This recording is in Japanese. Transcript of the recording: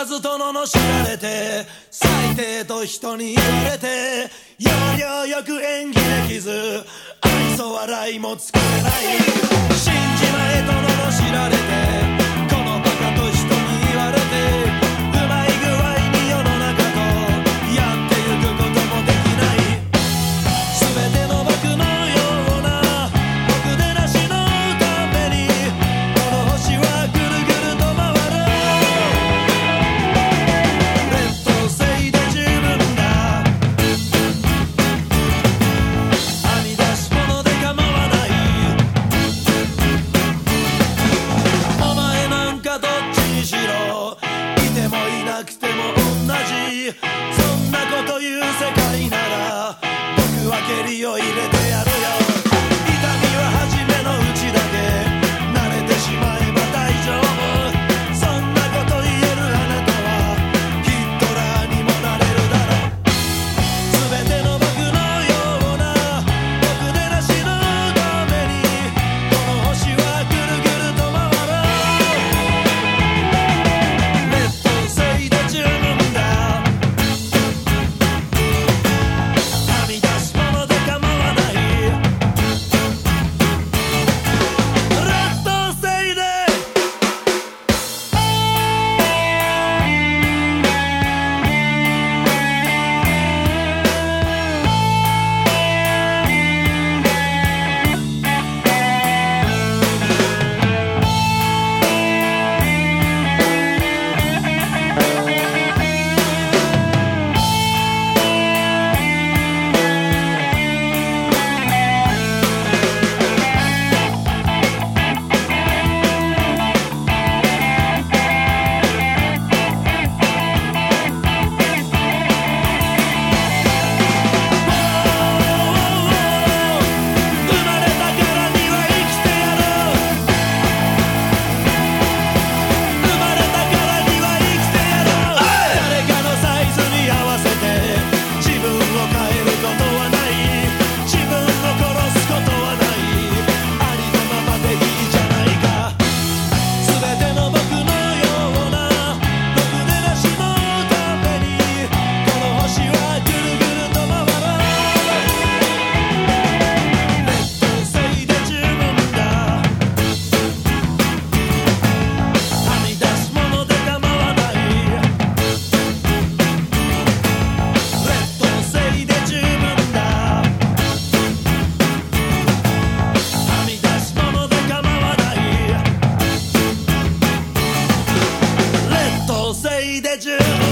かずと罵られて最低と人に言われて要領よく演技できず愛想笑いも作れない。信じまえと罵られて分け入れて that you